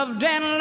loved and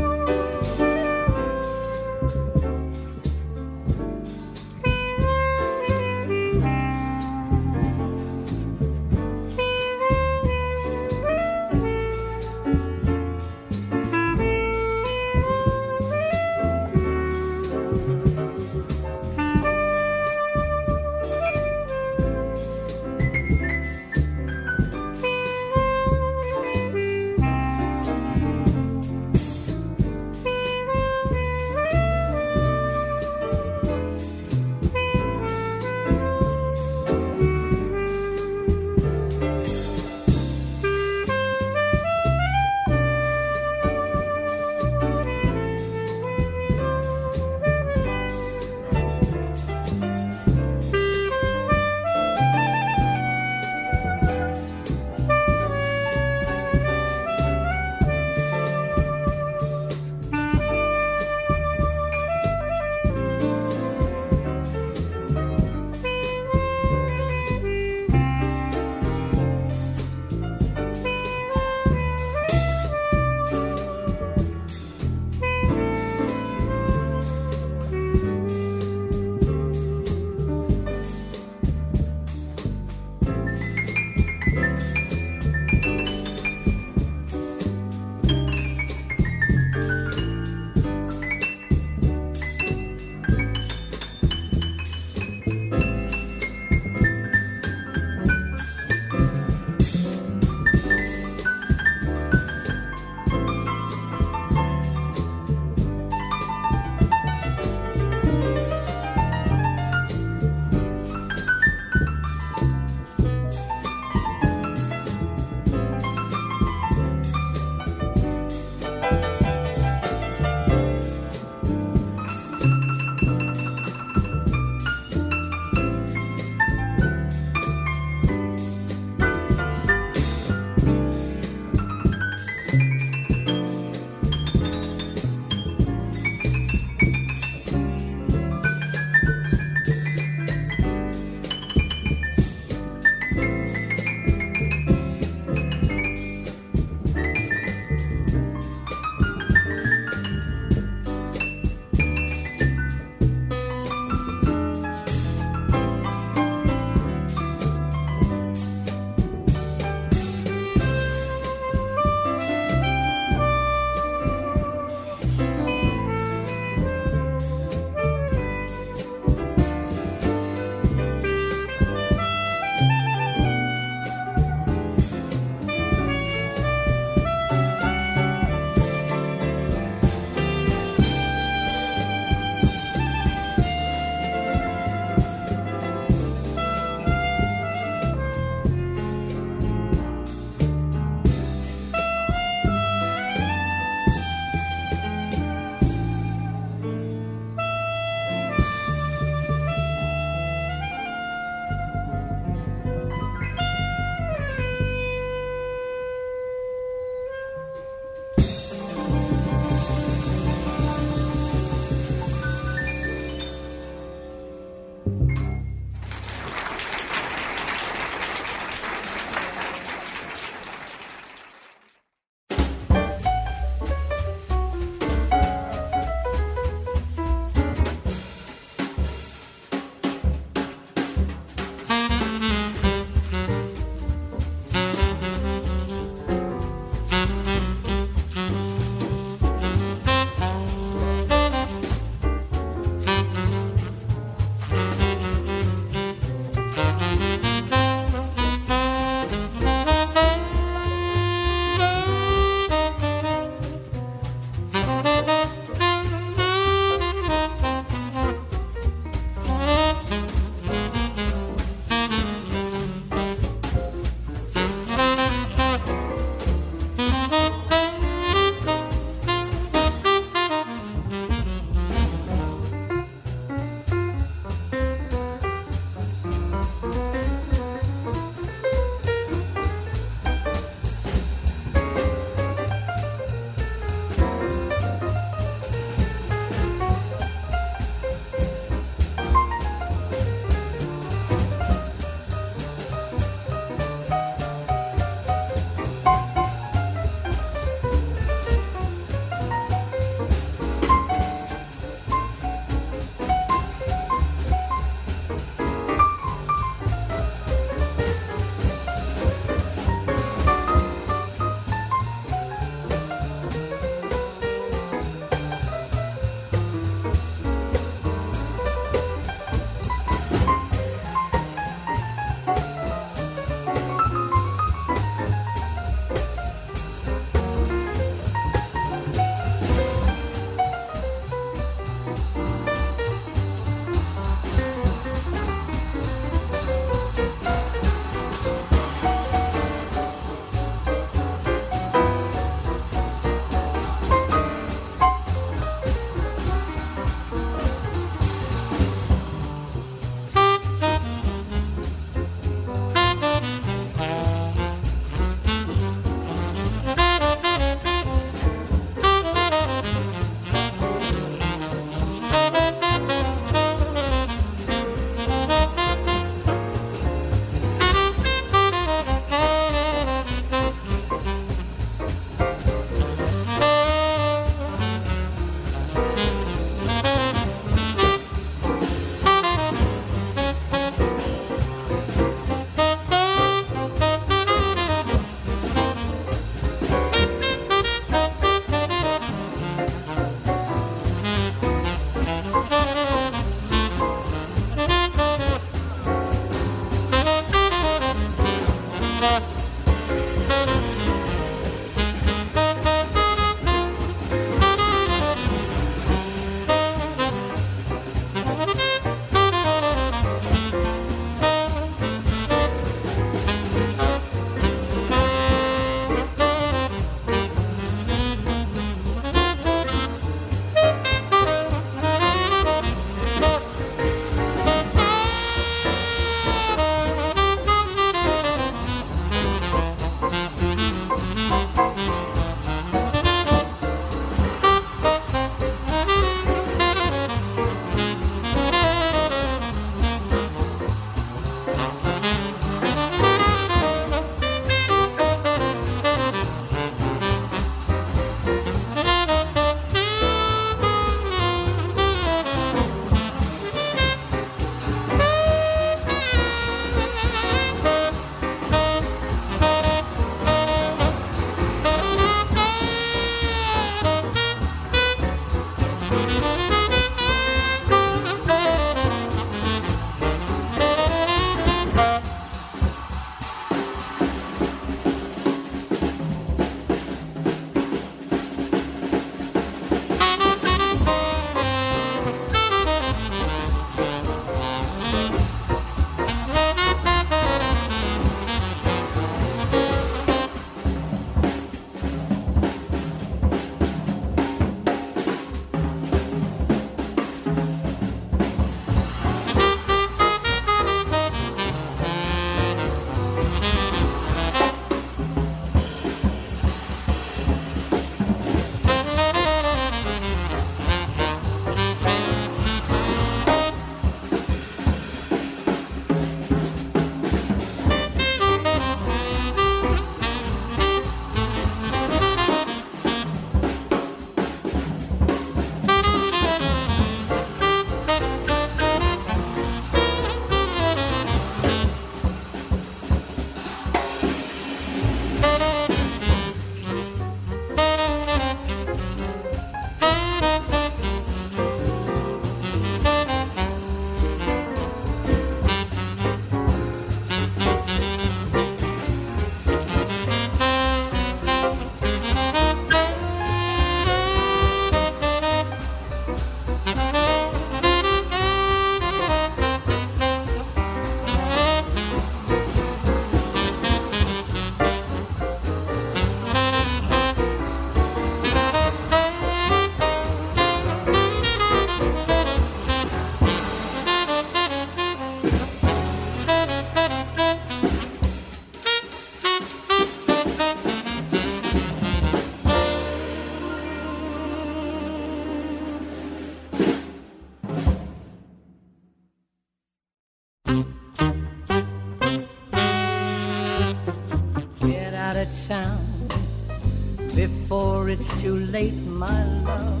too late, my love.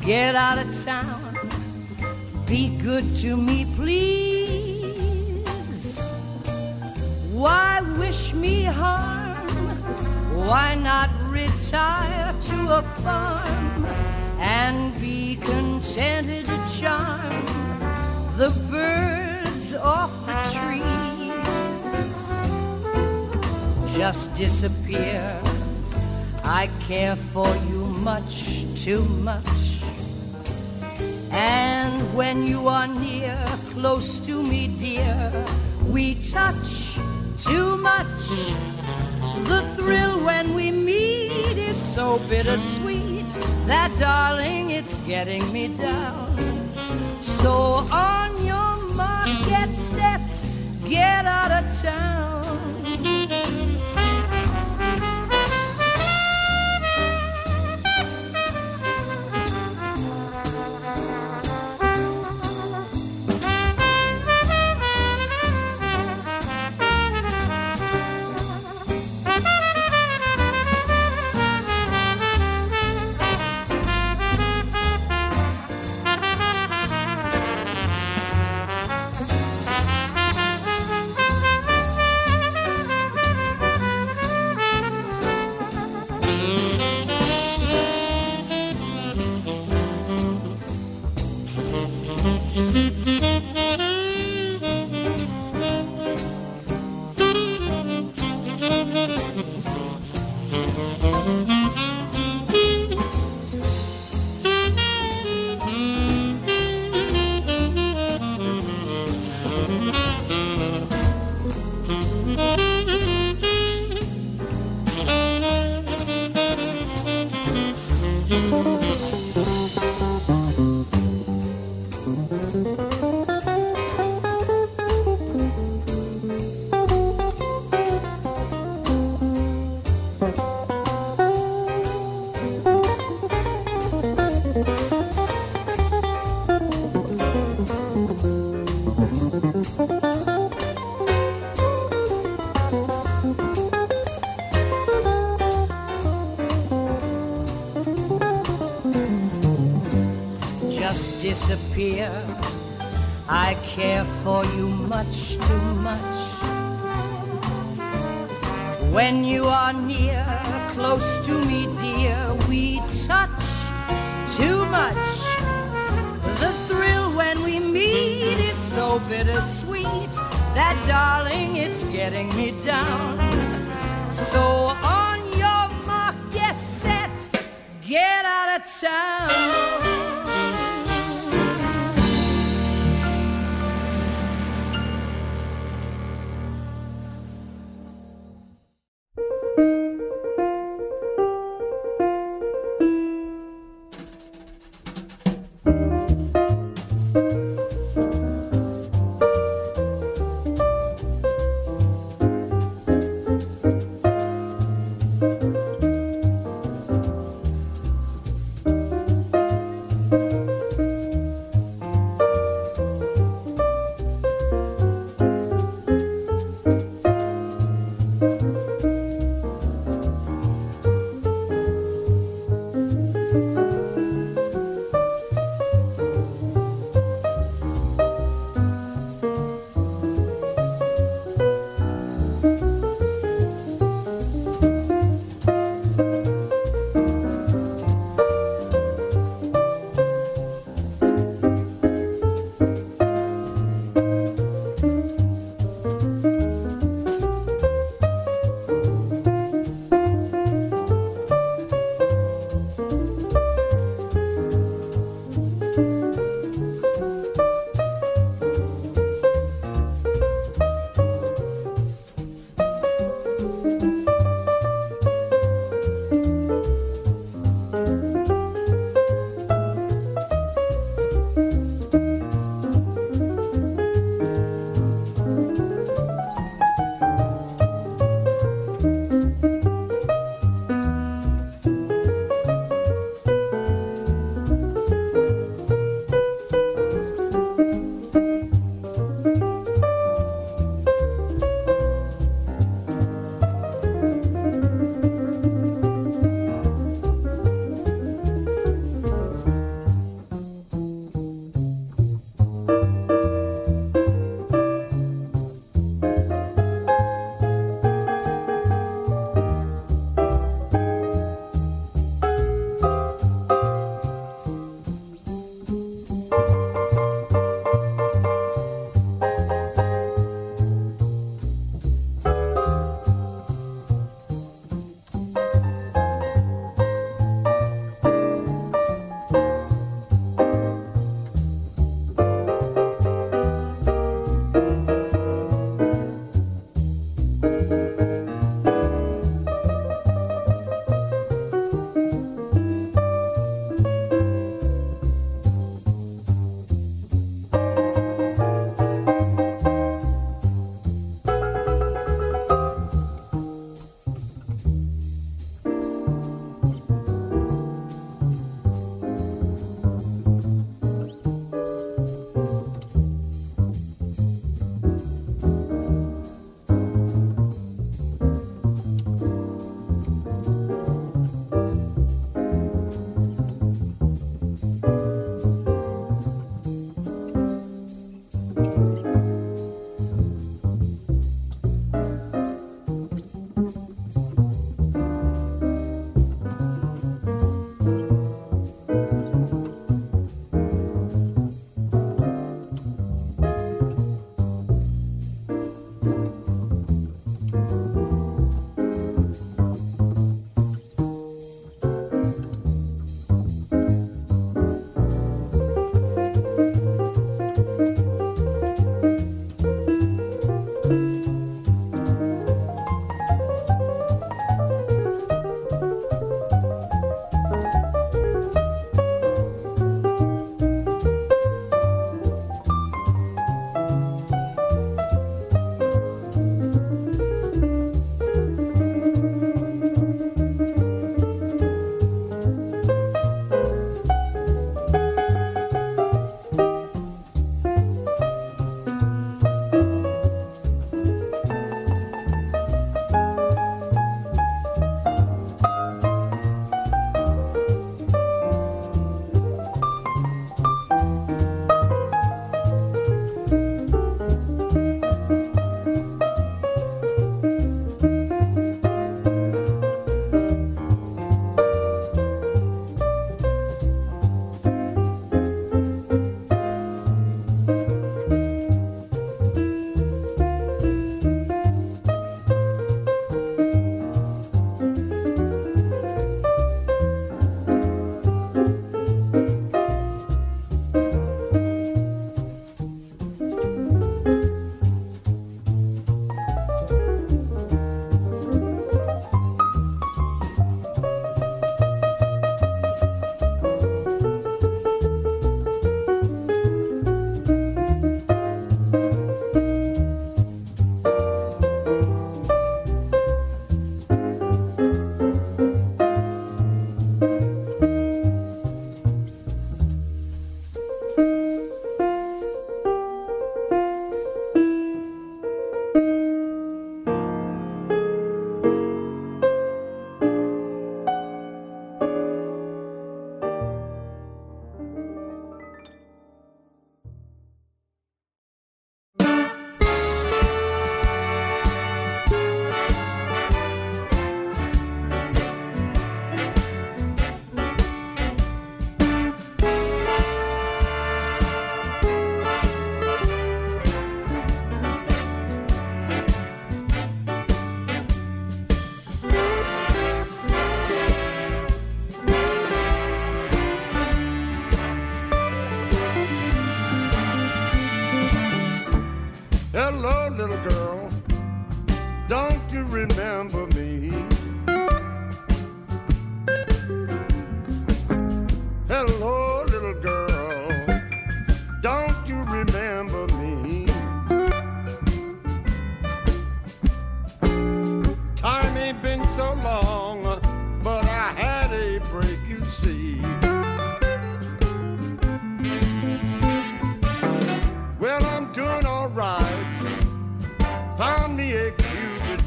Get out of town, be good to me, when you are near, close to me, dear, we touch too much. The thrill when we meet is so bittersweet that, darling, it's getting me down. So on your mark, get set, get out of town. Disappear. I care for you much too much. When you are near, close to me, dear, we touch too much. The thrill when we meet is so bittersweet that, darling, it's getting me down. So on your mark, get set, get out of town.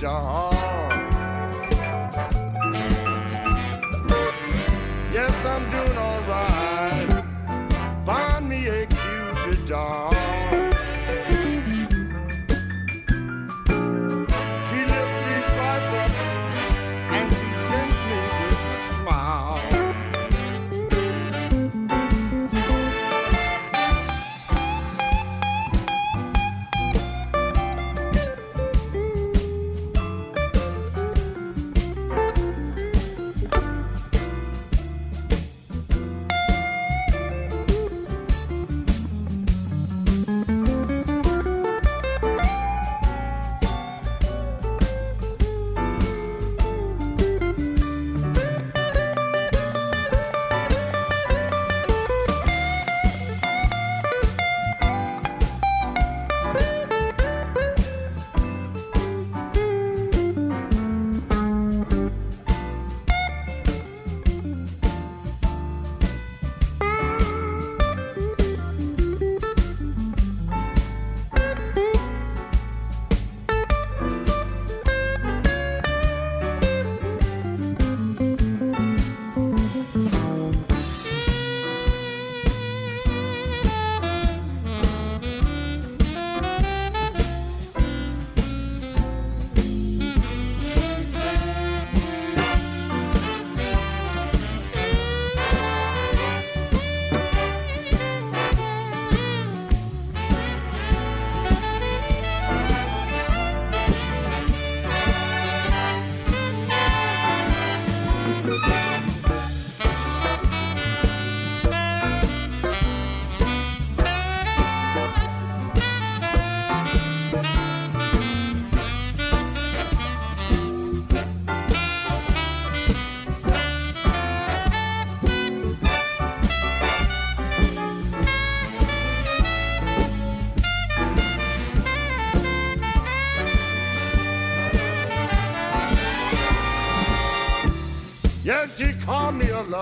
gone.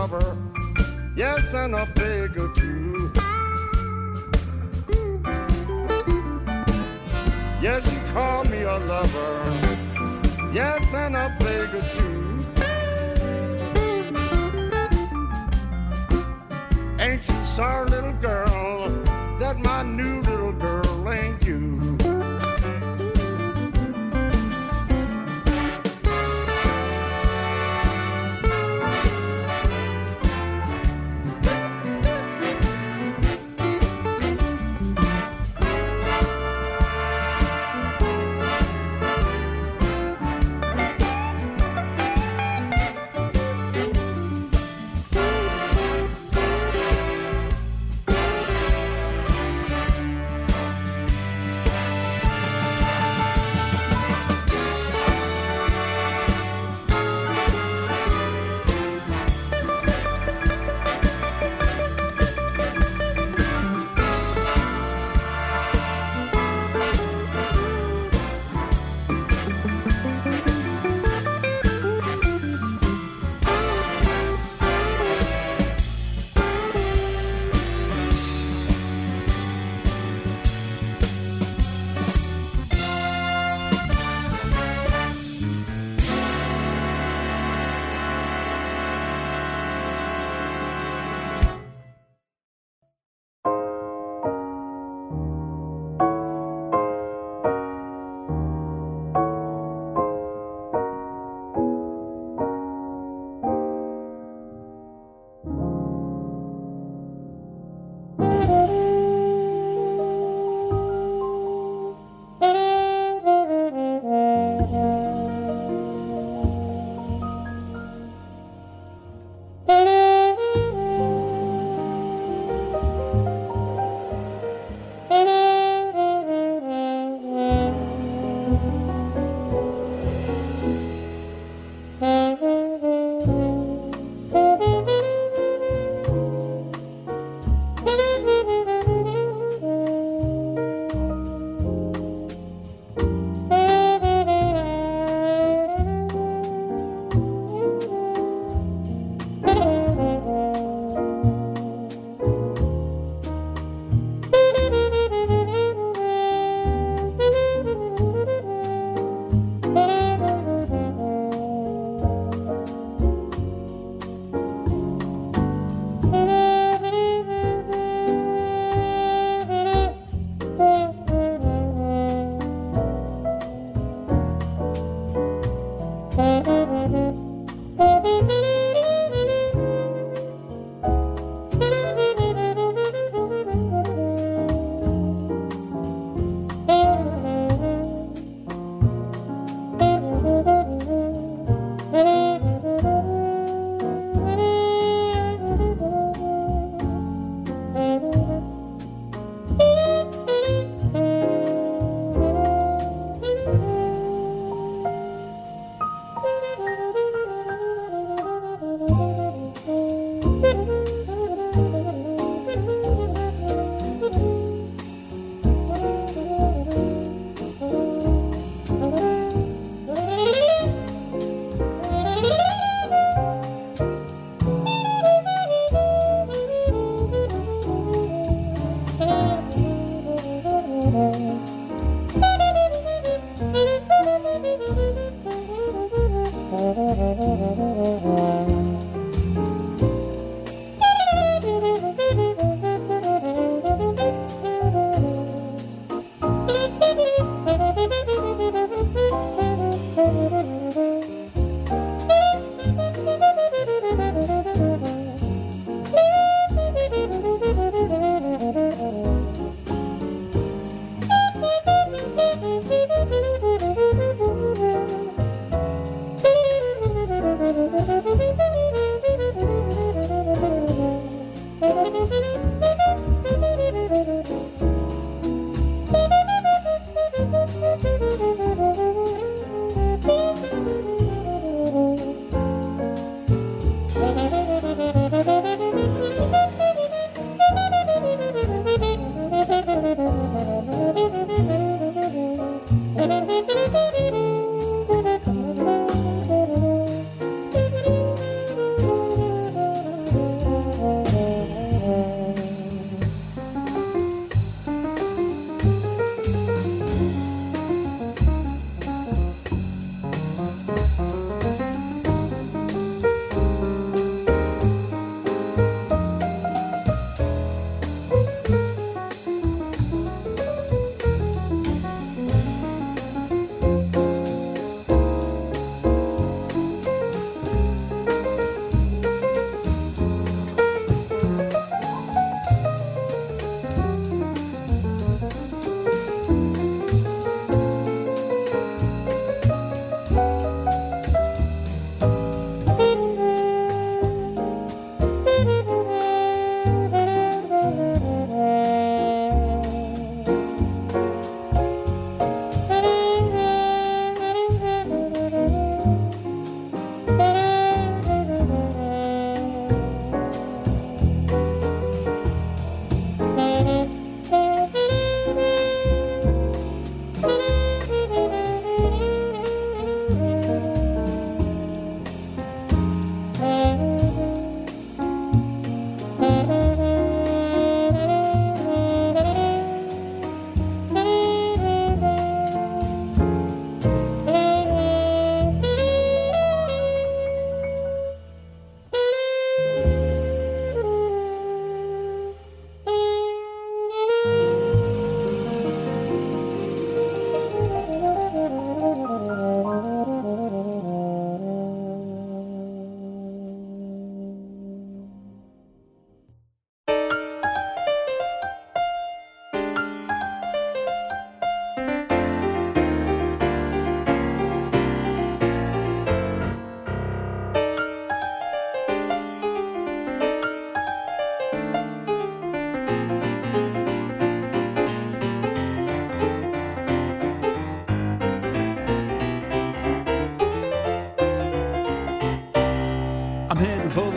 Lover,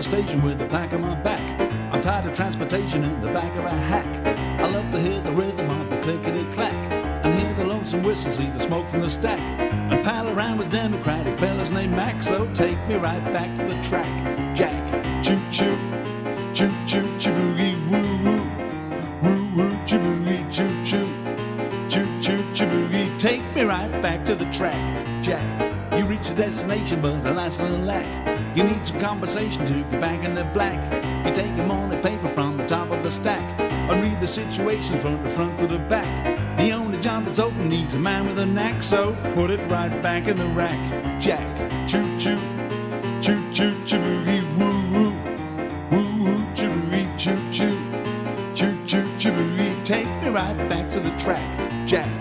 station with a pack on my back. I'm tired of transportation in the back of a hack. I love to hear the rhythm of the clickety clack and hear the lonesome whistle, see the smoke from the stack, and pal around with Democratic fellas named Mac. So take me right back to the track, Jack. Choo choo, choo choo, chiboogie woo woo, woo woo, chiboogie choo choo, choo choo, chiboogie. Take me right back to the track, Jack. You reach the destination, but the last little lack. You need some compensation to get back in the black. You take a morning paper from the top of the stack and read the situation from the front to the back. The only job that's open needs a man with a knack, so put it right back in the rack. Jack, choo choo, choo choo, chiboogie woo woo, woo woo, chiboogie choo choo, choo choo, chiboogie. Take me right back to the track, Jack.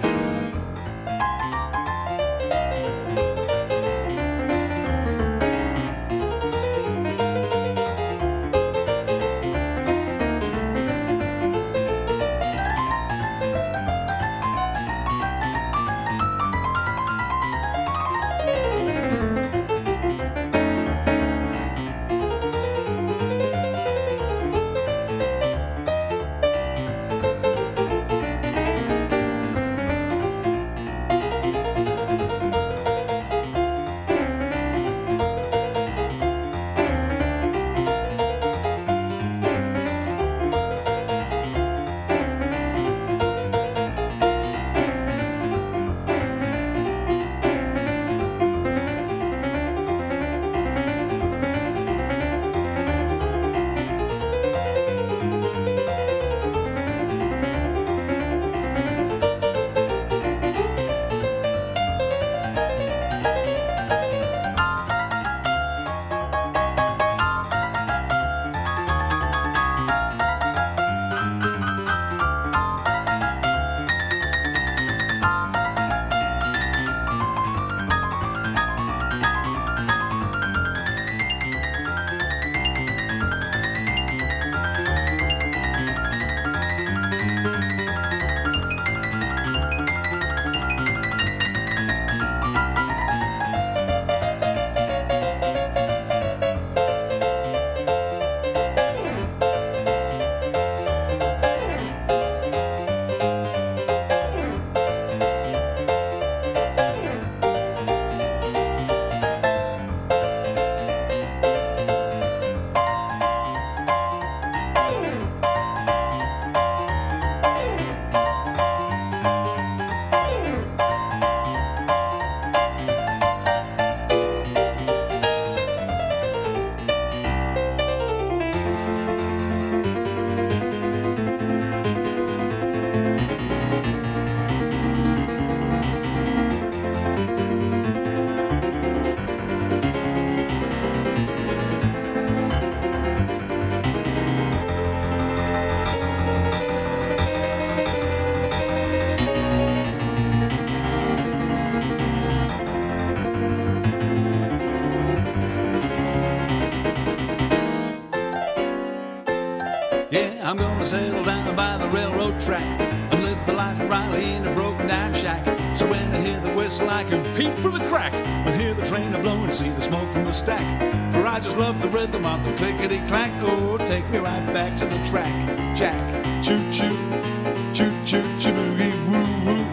Settle down by the railroad track and live the life of Riley in a broken down shack. So when I hear the whistle, I can peep through the crack and hear the train a blow and see the smoke from the stack. For I just love the rhythm of the clickety clack. Oh, take me right back to the track, Jack. Choo choo, choo choo, choo boogie, woo woo,